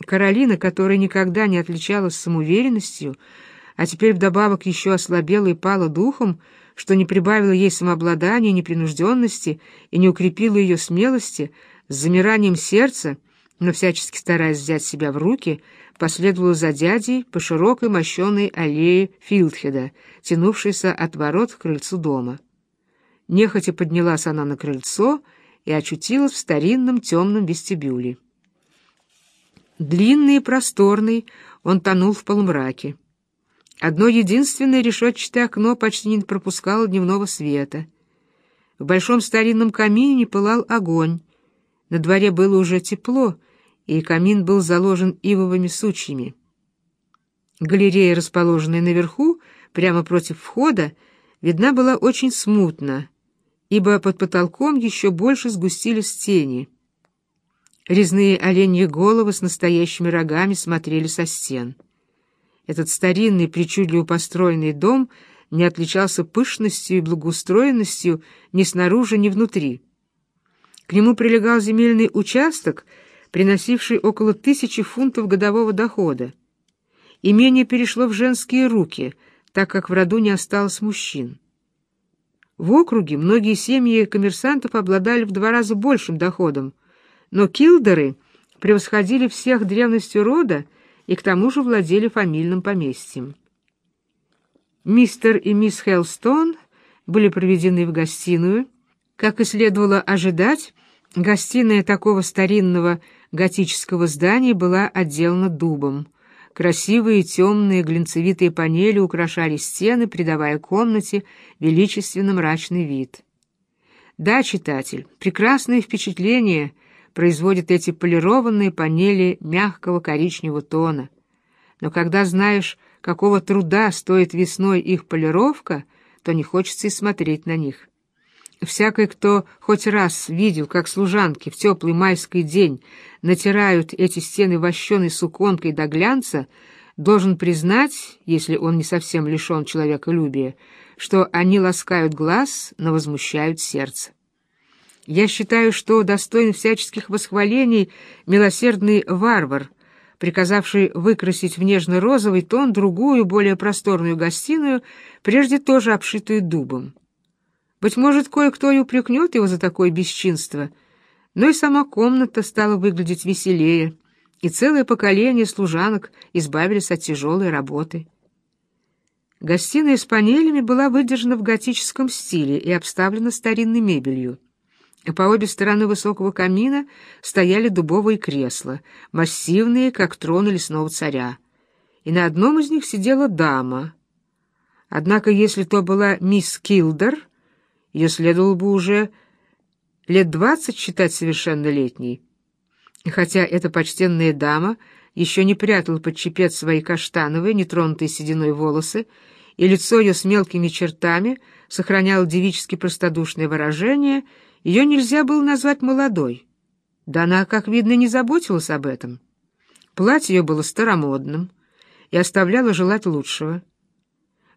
Каролина, которая никогда не отличалась самоуверенностью, а теперь вдобавок еще ослабела и пала духом, что не прибавило ей самообладания, непринужденности и не укрепило ее смелости, с замиранием сердца, но всячески стараясь взять себя в руки, последовала за дядей по широкой мощенной аллее Филдхеда, тянувшейся от ворот к крыльцу дома. Нехотя поднялась она на крыльцо и очутилась в старинном темном вестибюле. Длинный и просторный, он тонул в полумраке. Одно единственное решетчатое окно почти не пропускало дневного света. В большом старинном камине пылал огонь. На дворе было уже тепло, и камин был заложен ивовыми сучьями. Галерея, расположенная наверху, прямо против входа, видна была очень смутно, ибо под потолком еще больше сгустились тени. Резные оленьи головы с настоящими рогами смотрели со стен. Этот старинный, причудливо построенный дом не отличался пышностью и благоустроенностью ни снаружи, ни внутри. К нему прилегал земельный участок, приносивший около тысячи фунтов годового дохода. Имение перешло в женские руки, так как в роду не осталось мужчин. В округе многие семьи коммерсантов обладали в два раза большим доходом, но килдеры превосходили всех древностью рода и к тому же владели фамильным поместьем. Мистер и мисс Хелстон были проведены в гостиную. Как и следовало ожидать, гостиная такого старинного готического здания была отделана дубом. Красивые темные глинцевитые панели украшали стены, придавая комнате величественно мрачный вид. Да, читатель, прекрасное впечатление производят эти полированные панели мягкого коричневого тона. Но когда знаешь, какого труда стоит весной их полировка, то не хочется и смотреть на них. Всякий, кто хоть раз видел, как служанки в теплый майский день натирают эти стены вощеной суконкой до глянца, должен признать, если он не совсем лишен человеколюбия, что они ласкают глаз, но возмущают сердце. Я считаю, что достоин всяческих восхвалений милосердный варвар, приказавший выкрасить в нежно-розовый тон другую, более просторную гостиную, прежде тоже обшитую дубом. Быть может, кое-кто и упрекнет его за такое бесчинство, но и сама комната стала выглядеть веселее, и целое поколение служанок избавились от тяжелой работы. Гостиная с панелями была выдержана в готическом стиле и обставлена старинной мебелью. По обе стороны высокого камина стояли дубовые кресла, массивные, как троны лесного царя. И на одном из них сидела дама. Однако, если то была мисс Килдер, ее следовало бы уже лет двадцать считать совершеннолетней. Хотя эта почтенная дама еще не прятала под чепец свои каштановые, нетронутые сединой волосы, и лицо ее с мелкими чертами сохраняло девически простодушное выражение — ее нельзя было назвать молодой. Да она, как видно, не заботилась об этом. Платье ее было старомодным и оставляло желать лучшего.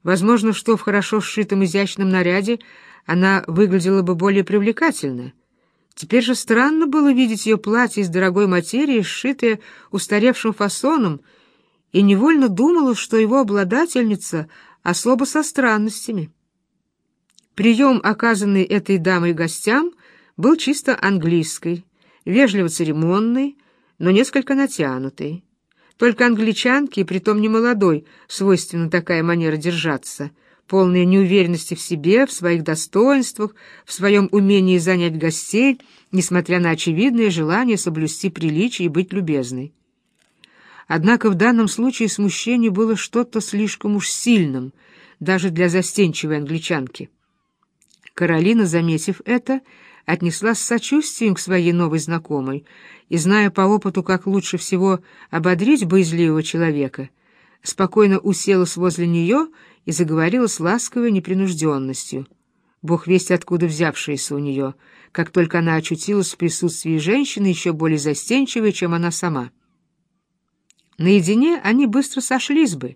Возможно, что в хорошо сшитом изящном наряде она выглядела бы более привлекательно. Теперь же странно было видеть ее платье из дорогой материи, сшитое устаревшим фасоном, и невольно думала, что его обладательница особо со странностями. Прием, оказанный этой дамой гостям, был чисто английский, вежливо-церемонный, но несколько натянутый. Только англичанке, притом не молодой, свойственна такая манера держаться, полная неуверенности в себе, в своих достоинствах, в своем умении занять гостей, несмотря на очевидное желание соблюсти приличие и быть любезной. Однако в данном случае смущение было что-то слишком уж сильным, даже для застенчивой англичанки. Каролина, заметив это, отнеслась с сочувствием к своей новой знакомой и, зная по опыту, как лучше всего ободрить боязливого человека, спокойно уселась возле нее и заговорила с ласковой непринужденностью. Бог весть откуда взявшаяся у нее, как только она очутилась в присутствии женщины еще более застенчивой, чем она сама. Наедине они быстро сошлись бы.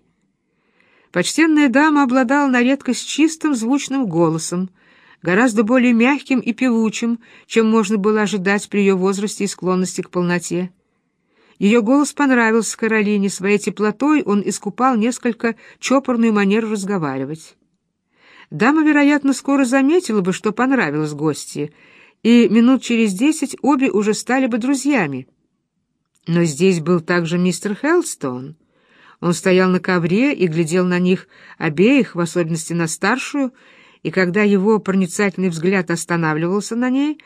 Почтенная дама обладала на редкость чистым звучным голосом, гораздо более мягким и певучим, чем можно было ожидать при ее возрасте и склонности к полноте. Ее голос понравился Каролине, своей теплотой он искупал несколько чопорную манеру разговаривать. Дама, вероятно, скоро заметила бы, что понравилось гостье, и минут через десять обе уже стали бы друзьями. Но здесь был также мистер Хелстон. Он стоял на ковре и глядел на них обеих, в особенности на старшую, и когда его проницательный взгляд останавливался на ней,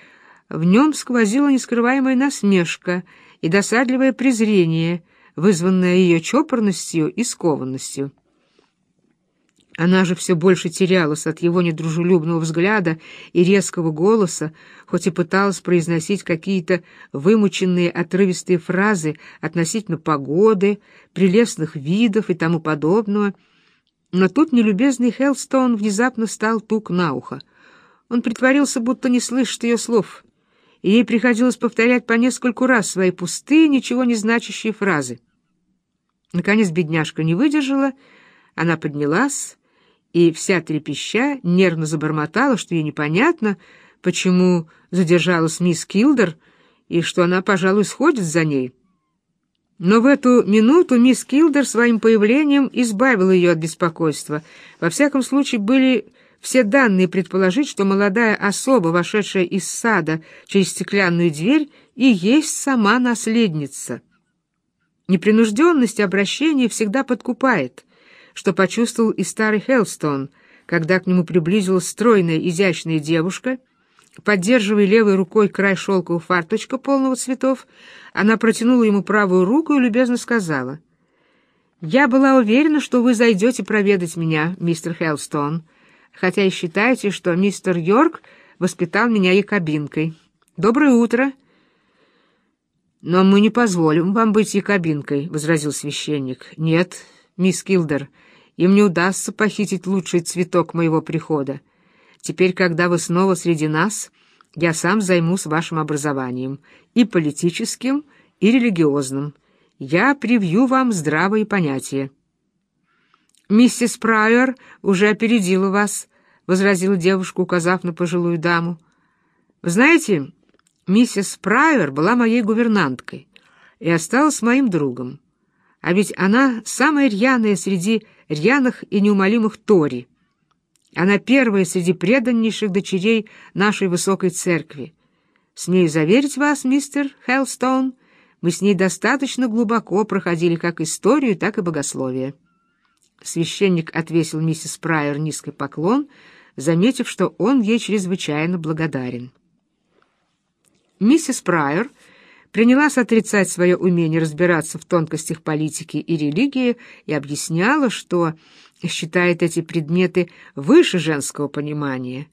в нем сквозила нескрываемая насмешка и досадливое презрение, вызванное ее чопорностью и скованностью. Она же все больше терялась от его недружелюбного взгляда и резкого голоса, хоть и пыталась произносить какие-то вымученные отрывистые фразы относительно погоды, прелестных видов и тому подобного. Но тут нелюбезный Хелстон внезапно стал тук на ухо. Он притворился, будто не слышит ее слов, и ей приходилось повторять по нескольку раз свои пустые, ничего не значащие фразы. Наконец бедняжка не выдержала, она поднялась, и вся трепеща нервно забормотала, что ей непонятно, почему задержалась мисс Килдер, и что она, пожалуй, сходит за ней. Но в эту минуту мисс Килдер своим появлением избавила ее от беспокойства. Во всяком случае, были все данные предположить, что молодая особа, вошедшая из сада через стеклянную дверь, и есть сама наследница. Непринужденность обращения всегда подкупает — что почувствовал и старый Хелстон, когда к нему приблизилась стройная, изящная девушка. Поддерживая левой рукой край шелкового фарточка полного цветов, она протянула ему правую руку и любезно сказала, «Я была уверена, что вы зайдете проведать меня, мистер Хелстон, хотя и считаете, что мистер Йорк воспитал меня якобинкой. Доброе утро!» «Но мы не позволим вам быть якобинкой», — возразил священник. «Нет, мисс Килдер, — им не удастся похитить лучший цветок моего прихода. Теперь, когда вы снова среди нас, я сам займусь вашим образованием, и политическим, и религиозным. Я привью вам здравые понятия. «Миссис Прайер уже опередила вас», — возразила девушка, указав на пожилую даму. «Вы знаете, миссис Прайер была моей гувернанткой и осталась моим другом. А ведь она самая рьяная среди рьяных и неумолимых Тори. Она первая среди преданнейших дочерей нашей высокой церкви. Смею заверить вас, мистер Хеллстоун, мы с ней достаточно глубоко проходили как историю, так и богословие. Священник отвесил миссис Прайер низкий поклон, заметив, что он ей чрезвычайно благодарен. Миссис Прайер — принялась отрицать свое умение разбираться в тонкостях политики и религии и объясняла, что считает эти предметы выше женского понимания.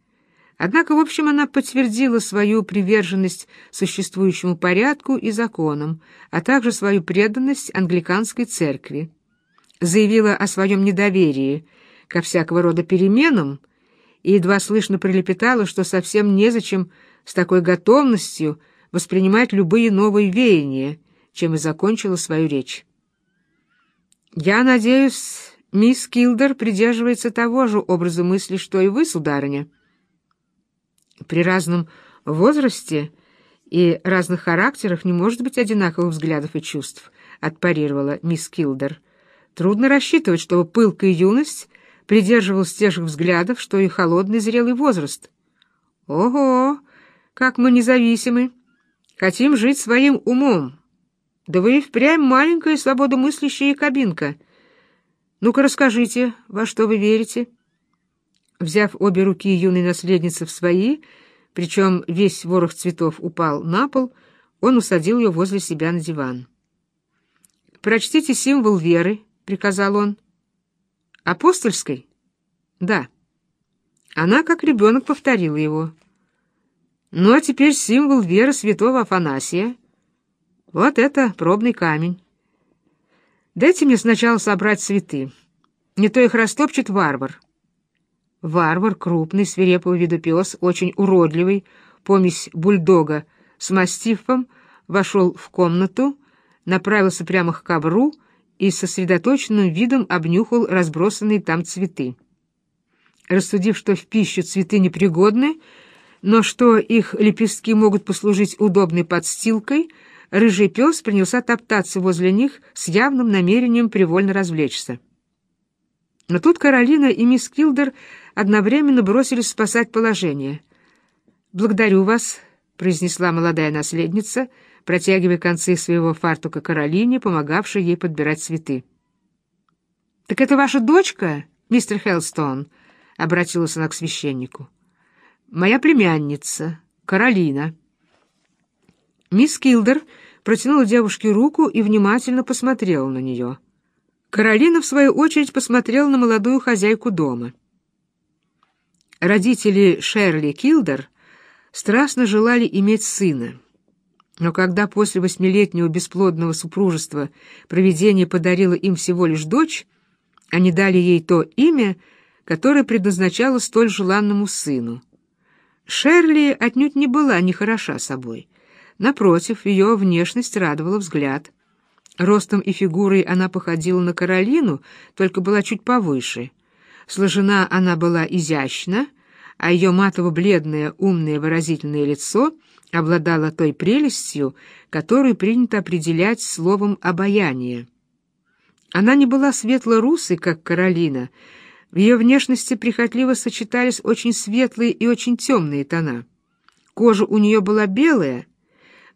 Однако, в общем, она подтвердила свою приверженность существующему порядку и законам, а также свою преданность англиканской церкви. Заявила о своем недоверии ко всякого рода переменам и едва слышно прилепетала, что совсем незачем с такой готовностью воспринимать любые новые веяния, чем и закончила свою речь. «Я надеюсь, мисс Килдер придерживается того же образа мысли, что и вы, сударыня. При разном возрасте и разных характерах не может быть одинаковых взглядов и чувств», — отпарировала мисс Килдер. «Трудно рассчитывать, чтобы пылкая юность придерживалась тех же взглядов, что и холодный зрелый возраст». «Ого, как мы независимы!» Хотим жить своим умом. Да вы и впрямь маленькая свободомыслящая кабинка. Ну-ка расскажите, во что вы верите?» Взяв обе руки юной наследницы в свои, причем весь ворох цветов упал на пол, он усадил ее возле себя на диван. «Прочтите символ веры», — приказал он. «Апостольской?» «Да». Она, как ребенок, повторила его. Ну а теперь символ веры святого Афанасия. Вот это пробный камень. Дайте мне сначала собрать цветы. Не то их растопчет варвар. Варвар, крупный, свирепого вида пес, очень уродливый, помесь бульдога с мастифом, вошел в комнату, направился прямо к ковру и сосредоточенным видом обнюхал разбросанные там цветы. Рассудив, что в пищу цветы непригодны, но что их лепестки могут послужить удобной подстилкой, рыжий пес принялся топтаться возле них с явным намерением привольно развлечься. Но тут Каролина и мисс Килдер одновременно бросились спасать положение. «Благодарю вас», — произнесла молодая наследница, протягивая концы своего фартука Каролине, помогавшей ей подбирать цветы. «Так это ваша дочка, мистер Хелстон?» — обратилась она к священнику. «Моя племянница, Каролина». Мисс Килдер протянула девушке руку и внимательно посмотрела на нее. Каролина, в свою очередь, посмотрела на молодую хозяйку дома. Родители Шерли Килдер страстно желали иметь сына. Но когда после восьмилетнего бесплодного супружества провидение подарило им всего лишь дочь, они дали ей то имя, которое предназначалось столь желанному сыну. Шерли отнюдь не была нехороша собой. Напротив, ее внешность радовала взгляд. Ростом и фигурой она походила на Каролину, только была чуть повыше. Сложена она была изящно, а ее матово-бледное, умное, выразительное лицо обладало той прелестью, которую принято определять словом «обаяние». Она не была светло-русой, как Каролина. В ее внешности прихотливо сочетались очень светлые и очень темные тона. Кожа у нее была белая,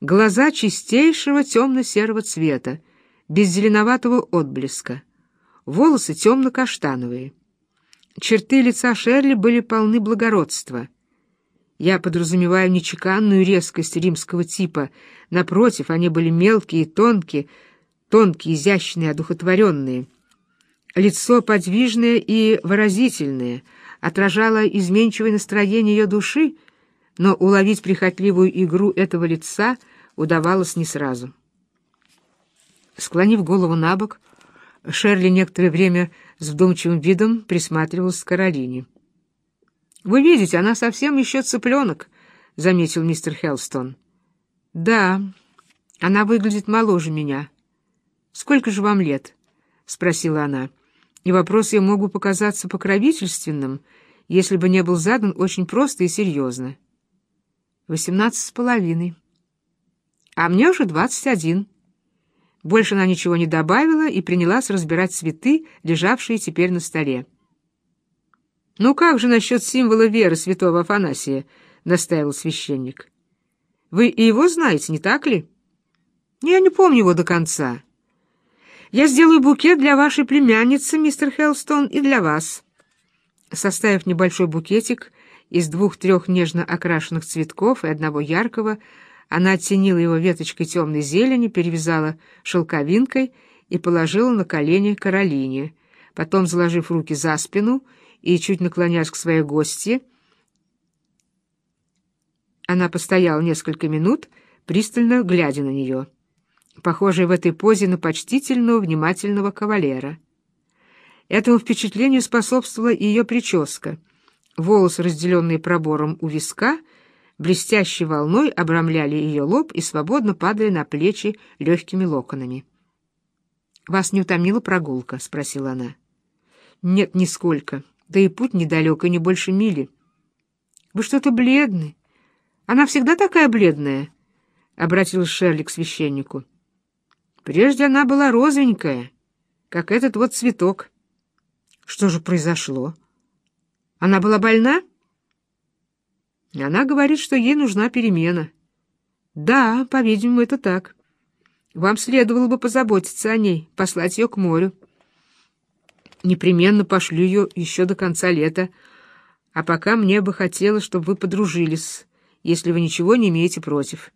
глаза чистейшего темно-серого цвета, без зеленоватого отблеска, волосы темно-каштановые. Черты лица Шерли были полны благородства. Я подразумеваю не чеканную резкость римского типа, напротив, они были мелкие и тонкие, тонкие, изящные, одухотворенные. Лицо подвижное и выразительное, отражало изменчивое настроение ее души, но уловить прихотливую игру этого лица удавалось не сразу. Склонив голову на бок, Шерли некоторое время с вдумчивым видом присматривалась к Каролине. «Вы видите, она совсем еще цыпленок», — заметил мистер Хелстон. «Да, она выглядит моложе меня. Сколько же вам лет?» — спросила она. И вопрос ее мог бы показаться покровительственным, если бы не был задан очень просто и серьезно. «Восемнадцать с половиной». «А мне уже двадцать один». Больше она ничего не добавила и принялась разбирать цветы, лежавшие теперь на столе. «Ну как же насчет символа веры святого Афанасия?» — настаивал священник. «Вы и его знаете, не так ли?» «Я не помню его до конца. Я сделаю букет для вашей племянницы, мистер Хелстон, и для вас». Составив небольшой букетик из двух-трех нежно окрашенных цветков и одного яркого, она оттенила его веточкой темной зелени, перевязала шелковинкой и положила на колени Каролине. Потом, заложив руки за спину и чуть наклоняясь к своей гости, она постояла несколько минут, пристально глядя на нее, похожей в этой позе на почтительного, внимательного кавалера. Этому впечатлению способствовала ее прическа. Волосы, разделенные пробором у виска — блестящей волной обрамляли ее лоб и свободно падали на плечи легкими локонами. «Вас не утомила прогулка?» — спросила она. «Нет, нисколько. Да и путь недалек, и не больше мили». «Вы что-то бледны. Она всегда такая бледная?» — обратилась Шерли к священнику. «Прежде она была розовенькая, как этот вот цветок». «Что же произошло? Она была больна?» Она говорит, что ей нужна перемена. Да, по-видимому, это так. Вам следовало бы позаботиться о ней, послать ее к морю. Непременно пошлю ее еще до конца лета. А пока мне бы хотелось, чтобы вы подружились, если вы ничего не имеете против.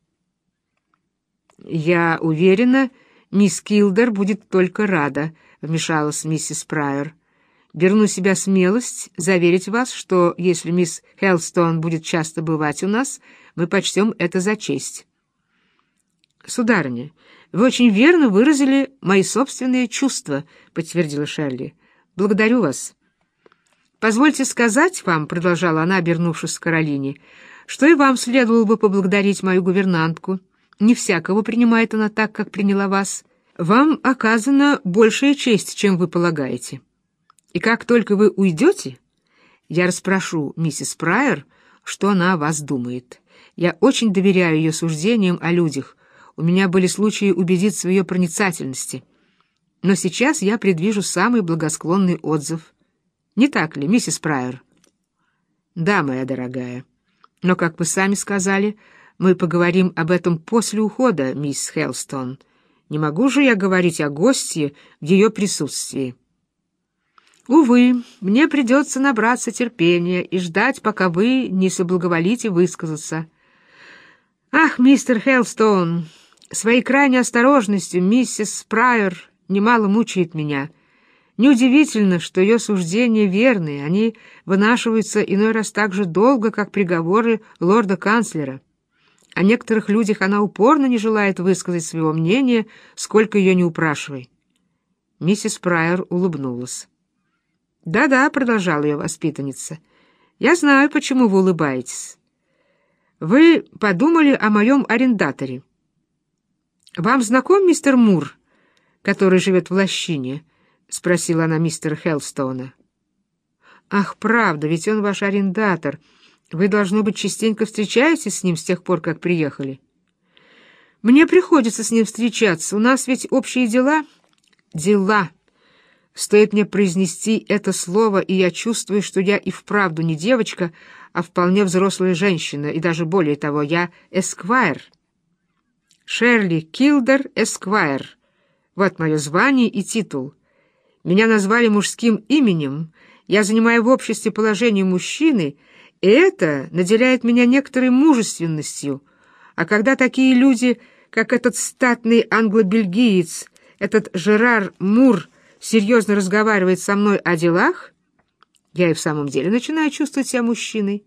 Я уверена, мисс Килдер будет только рада, — вмешалась миссис Прайер. Беру на себя смелость заверить вас, что если мисс Хелстон будет часто бывать у нас, мы почтем это за честь. Сударыня, вы очень верно выразили мои собственные чувства, подтвердила Шерли. Благодарю вас. Позвольте сказать вам, продолжала она, обернувшись к Каролине, что и вам следовало бы поблагодарить мою гувернантку. Не всякого принимает она так, как приняла вас. Вам оказана большая честь, чем вы полагаете. И как только вы уйдете, я расспрошу миссис Прайер, что она о вас думает. Я очень доверяю ее суждениям о людях. у меня были случаи убедиться в ее проницательности. Но сейчас я предвижу самый благосклонный отзыв. Не так ли, миссис Прайер? Да, моя дорогая. Но, как вы сами сказали, мы поговорим об этом после ухода, мисс Хелстон. Не могу же я говорить о гостье в ее присутствии. Увы, мне придется набраться терпения и ждать, пока вы не соблаговолите высказаться. Ах, мистер Хелстон, своей крайней осторожностью миссис Прайер немало мучает меня. Неудивительно, что ее суждения верны, они вынашиваются иной раз так же долго, как приговоры лорда-канцлера. О некоторых людях она упорно не желает высказать своего мнения, сколько ее не упрашивай. Миссис Прайер улыбнулась. «Да-да», — продолжала ее воспитанница, — «я знаю, почему вы улыбаетесь. Вы подумали о моем арендаторе. Вам знаком мистер Мур, который живет в Лощине?» — спросила она мистера Хелстона. «Ах, правда, ведь он ваш арендатор. Вы, должно быть, частенько встречаетесь с ним с тех пор, как приехали?» «Мне приходится с ним встречаться. У нас ведь общие дела». «Дела», Стоит мне произнести это слово, и я чувствую, что я и вправду не девочка, а вполне взрослая женщина, и даже более того, я эсквайр. Шерли Килдер Эсквайр. Вот мое звание и титул. Меня назвали мужским именем, я занимаю в обществе положение мужчины, и это наделяет меня некоторой мужественностью. А когда такие люди, как этот статный англо-бельгиец, этот Жерар Мур, серьезно разговаривает со мной о делах, я и в самом деле начинаю чувствовать себя мужчиной.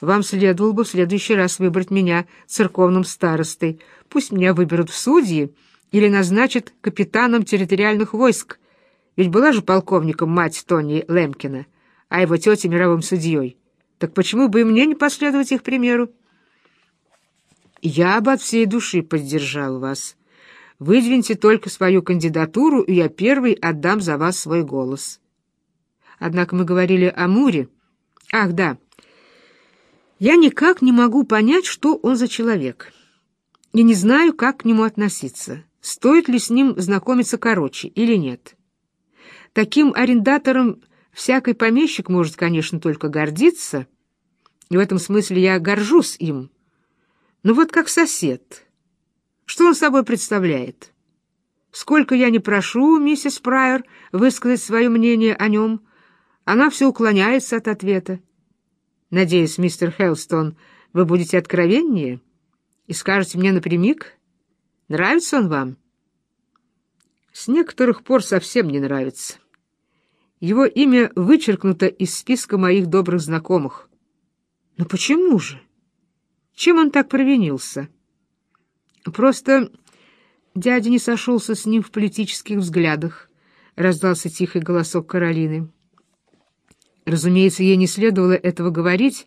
Вам следовало бы в следующий раз выбрать меня церковным старостой. Пусть меня выберут в судьи или назначат капитаном территориальных войск. Ведь была же полковником мать Тони Лемкина, а его тетя мировым судьей. Так почему бы и мне не последовать их примеру? Я бы от всей души поддержал вас. Выдвиньте только свою кандидатуру, и я первый отдам за вас свой голос. Однако мы говорили о Муре. Ах, да. Я никак не могу понять, что он за человек. И не знаю, как к нему относиться. Стоит ли с ним знакомиться короче или нет. Таким арендатором всякий помещик может, конечно, только гордиться, и в этом смысле я горжусь им. Но вот как сосед... Что он собой представляет? Сколько я не прошу миссис Прайер высказать свое мнение о нем, она все уклоняется от ответа. Надеюсь, мистер Хелстон, вы будете откровеннее и скажете мне напрямик, нравится он вам? С некоторых пор совсем не нравится. Его имя вычеркнуто из списка моих добрых знакомых. Но почему же? Чем он так провинился?» Просто дядя не сошелся с ним в политических взглядах, — раздался тихий голосок Каролины. Разумеется, ей не следовало этого говорить,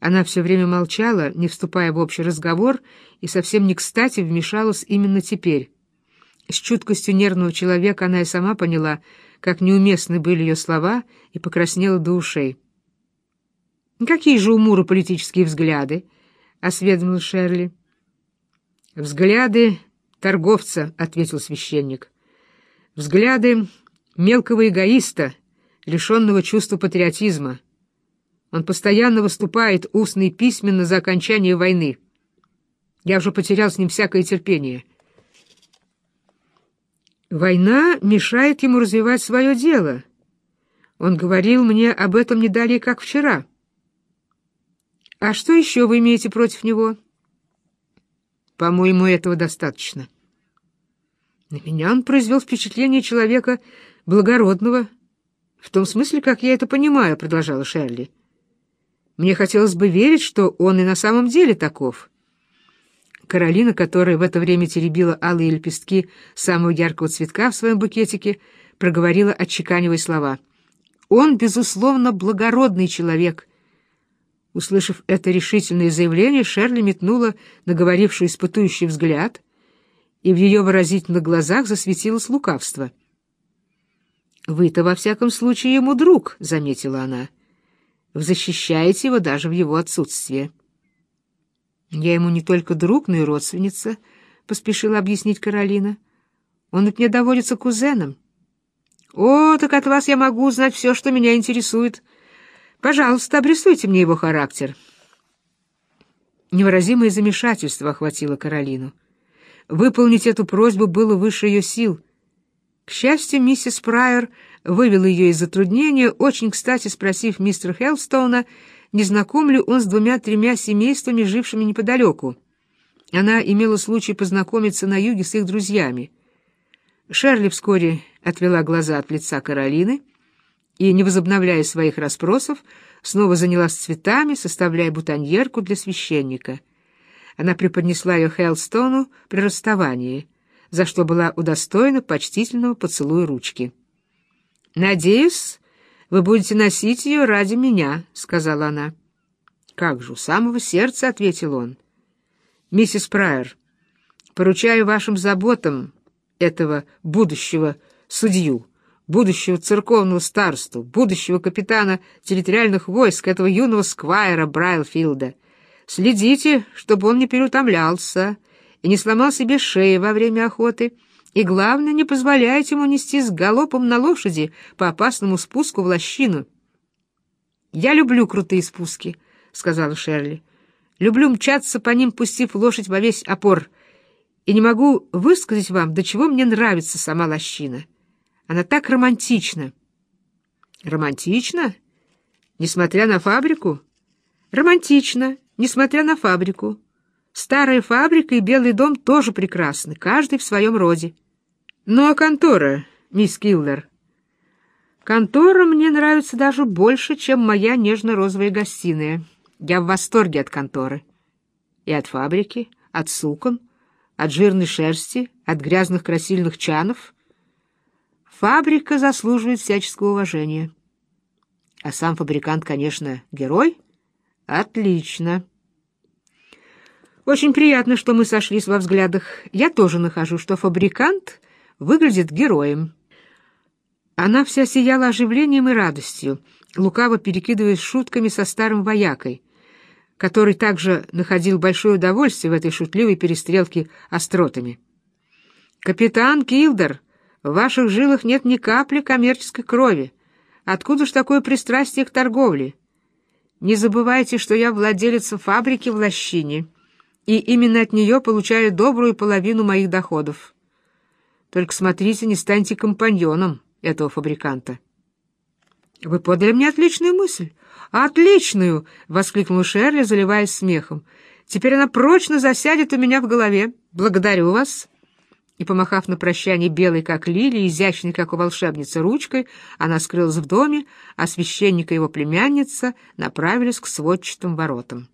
она все время молчала, не вступая в общий разговор, и совсем не кстати вмешалась именно теперь. С чуткостью нервного человека она и сама поняла, как неуместны были ее слова, и покраснела до ушей. «Какие же у Мура политические взгляды?» — осведомил Шерли. «Взгляды торговца», — ответил священник. «Взгляды мелкого эгоиста, лишенного чувства патриотизма. Он постоянно выступает устно и письменно за окончание войны. Я уже потерял с ним всякое терпение». Война мешает ему развивать свое дело. Он говорил мне об этом не далее, как вчера. А что еще вы имеете против него?» По-моему, этого достаточно. На меня он произвел впечатление человека благородного, в том смысле, как я это понимаю, — продолжала Шерли. Мне хотелось бы верить, что он и на самом деле таков. Каролина, которая в это время теребила алые лепестки самого яркого цветка в своем букетике, проговорила, отчеканивая слова. «Он, безусловно, благородный человек, Услышав это решительное заявление, Шерли метнула на говорившую испытующий взгляд, и в ее выразительных глазах засветилось лукавство. «Вы-то, во всяком случае, ему друг», — заметила она. «Вы защищаете его даже в его отсутствие». «Я ему не только друг, но и родственница», —— поспешила объяснить Каролина. «Он ведь мне доводится кузеном». «О, так от вас я могу узнать все, что меня интересует. Пожалуйста, обрисуйте мне его характер». Невыразимое замешательство охватило Каролину. Выполнить эту просьбу было выше ее сил. К счастью, миссис Прайер вывела ее из затруднения, очень кстати спросив мистера Хеллстоуна, не знаком ли он с двумя-тремя семействами, жившими неподалеку. Она имела случай познакомиться на юге с их друзьями. Шерли вскоре отвела глаза от лица Каролины и, не возобновляя своих расспросов, снова занялась цветами, составляя бутоньерку для священника. Она преподнесла ее Хелстону при расставании, за что была удостоена почтительного поцелуя ручки. «Надеюсь, вы будете носить ее ради меня», — сказала она. «Как же, у самого сердца», — ответил он. «Миссис Прайер, поручаю вашим заботам этого будущего судью» будущего церковного старосту, будущего капитана территориальных войск, этого юного сквайра Брайлфилда. Следите, чтобы он не переутомлялся и не сломал себе шеи во время охоты, и, главное, не позволяйте ему нести с галопом на лошади по опасному спуску в лощину. «Я люблю крутые спуски», — сказала Шерли. «Люблю мчаться по ним, пустив лошадь во весь опор, и не могу высказать вам, до чего мне нравится сама лощина». Она так романтична. Романтично? Несмотря на фабрику? Романтично, несмотря на фабрику. Старая фабрика и Белый дом тоже прекрасны, каждый в своем роде. Ну а контора, мисс Киллер? Контора мне нравится даже больше, чем моя нежно-розовая гостиная. Я в восторге от конторы. И от фабрики, от сукон, от жирной шерсти, от грязных красильных чанов — Фабрика заслуживает всяческого уважения. А сам фабрикант, конечно, герой? Отлично. Очень приятно, что мы сошлись во взглядах. Я тоже нахожу, что фабрикант выглядит героем. Она вся сияла оживлением и радостью, лукаво перекидываясь шутками со старым воякой, который также находил большое удовольствие в этой шутливой перестрелке остротами. «Капитан Килдер!» В ваших жилах нет ни капли коммерческой крови. Откуда ж такое пристрастие к торговле? Не забывайте, что я владелица фабрики в Лощине, и именно от нее получаю добрую половину моих доходов. Только смотрите, не станьте компаньоном этого фабриканта. Вы подали мне отличную мысль. Отличную! — воскликнула Шерли, заливаясь смехом. Теперь она прочно засядет у меня в голове. Благодарю вас и, помахав на прощание белой, как лилия, изящной, как у волшебницы, ручкой, она скрылась в доме, а священник и его племянница направились к сводчатым воротам.